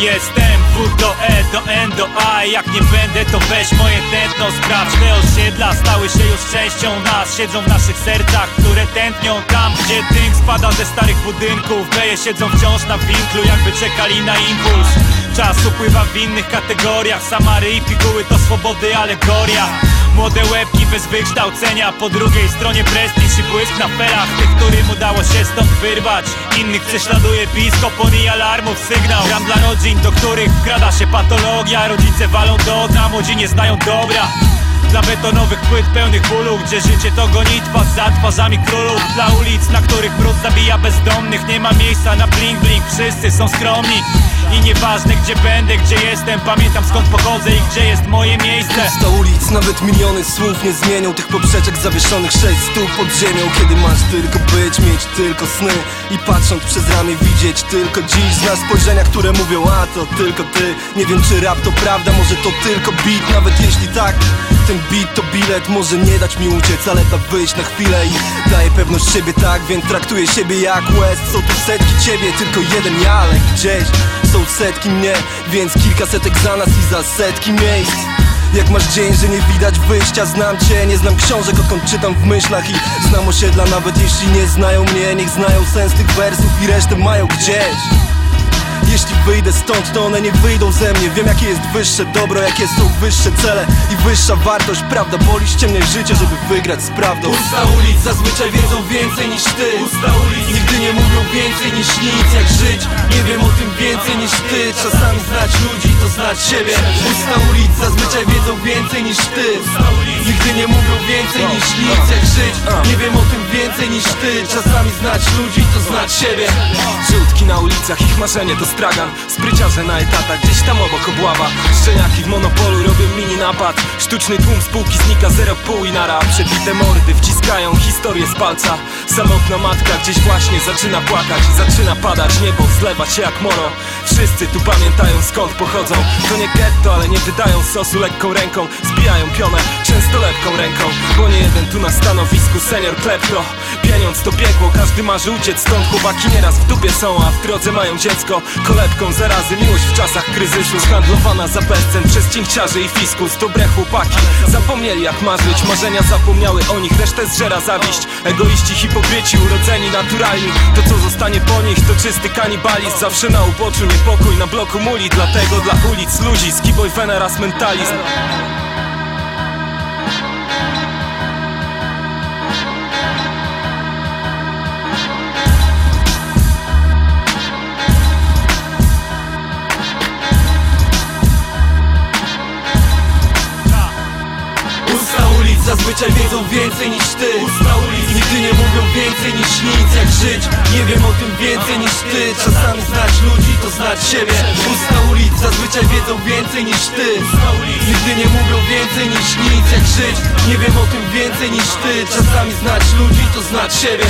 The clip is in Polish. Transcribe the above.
Jestem W do E do N do A. Jak nie będę to weź moje tętno Sprawdź te osiedla. Stały się już częścią nas Siedzą w naszych sercach, które tętnią tam Gdzie tynk spada ze starych budynków. Beje siedzą wciąż na winklu jakby czekali na impuls. Czas upływa w innych kategoriach. Samary i piguły to swobody alegoria Młode łebki bez wykształcenia. Po drugiej stronie prestiż i błysk na felach Tych, którym udało się stąd wyrwać. Innych prześladuje biskop, i alarmów sygnał. Gram dla rodzin, do których wkrada się patologia. Rodzice walą do dna, młodzi nie znają dobra. Dla betonowych płyt pełnych bólu Gdzie życie to gonitwa za twarzami królów. Dla ulic, na których brud zabija bezdomnych Nie ma miejsca na bling bling, wszyscy są skromni I nieważne gdzie będę, gdzie jestem. Pamiętam skąd pochodzę i gdzie jest moje miejsce Nawet miliony słów nie zmienią Tych poprzeczek zawieszonych sześć stóp pod ziemią. Kiedy masz tylko być, mieć tylko sny I patrząc przez ramię widzieć tylko dziś. Znasz spojrzenia, które mówią, a to tylko ty. Nie wiem czy rap to prawda, może to tylko beat. Nawet jeśli tak, ten beat to bilet. Może nie dać mi uciec, ale da wyjść na chwilę I daje pewność siebie tak, więc traktuję siebie jak West Są tu setki ciebie, tylko jeden ja, ale gdzieś są setki mnie. Więc kilka setek za nas i za setki miejsc jak masz dzień, że nie widać wyjścia? Znam cię, nie znam książek, odkąd czytam w myślach I znam osiedla, nawet jeśli nie znają mnie Niech znają sens tych wersów i resztę mają gdzieś. Jeśli wyjdę stąd, to one nie wyjdą ze mnie. Wiem jakie jest wyższe dobro, jakie są wyższe cele I wyższa wartość, prawda Boli ściemniać życie, żeby wygrać z prawdą. Usta ulic zazwyczaj wiedzą więcej niż ty. Usta ulic. Nigdy nie mówią więcej niż nic. Jak żyć, nie wiem o tym więcej niż ty. Czasami znać ludzi to znać siebie. Usta ulic zazwyczaj wiedzą więcej niż ty. Nigdy nie mówią więcej niż nic Jak żyć, nie wiem o tym więcej niż ty. Czasami znać ludzi to znać siebie. Żółtki na ulicach, ich marzenie to stragan. Spryciarze na etatach, gdzieś tam obok obława. Szczeniaki w monopolu robią mini napad. Sztuczny tłum spółki znika 0,5 i nara. Przebite mordy wciskają historię z palca Samotna matka gdzieś właśnie zaczyna płakać Zaczyna padać, niebo zlewa się jak moro Wszyscy tu pamiętają skąd pochodzą. To nie getto, ale nie wydają sosu lekką ręką. Zbijają pionę, często lepką ręką. Bo nie jeden tu na stanowisku senior klepto. Pieniądz to biegło, każdy marzy uciec stąd. Chłopaki nieraz w dupie są, a w drodze mają dziecko. Kolebką zarazy, miłość w czasach kryzysu. Zhandlowana za bezcen przez cinkciarzy i fiskus. Dobre chłopaki, zapomnieli jak marzyć. Marzenia zapomniały o nich, resztę zżera zawiść. Egoiści, hipokryci, urodzeni naturalni To co zostanie po nich to czysty kanibalizm. Zawsze na uboczu niepokój, na bloku muli Dlatego dla ulic ludzi, skiboj veneras mentalizm zazwyczaj wiedzą więcej niż ty. Usta ulic nigdy nie mówią więcej niż nic. Jak żyć, nie wiem o tym więcej niż ty. Czasami znać ludzi to znać siebie. Usta ulic zazwyczaj wiedzą więcej niż ty. Nigdy nie mówią więcej niż nic. Jak żyć, nie wiem o tym więcej niż ty. Czasami znać ludzi to znać siebie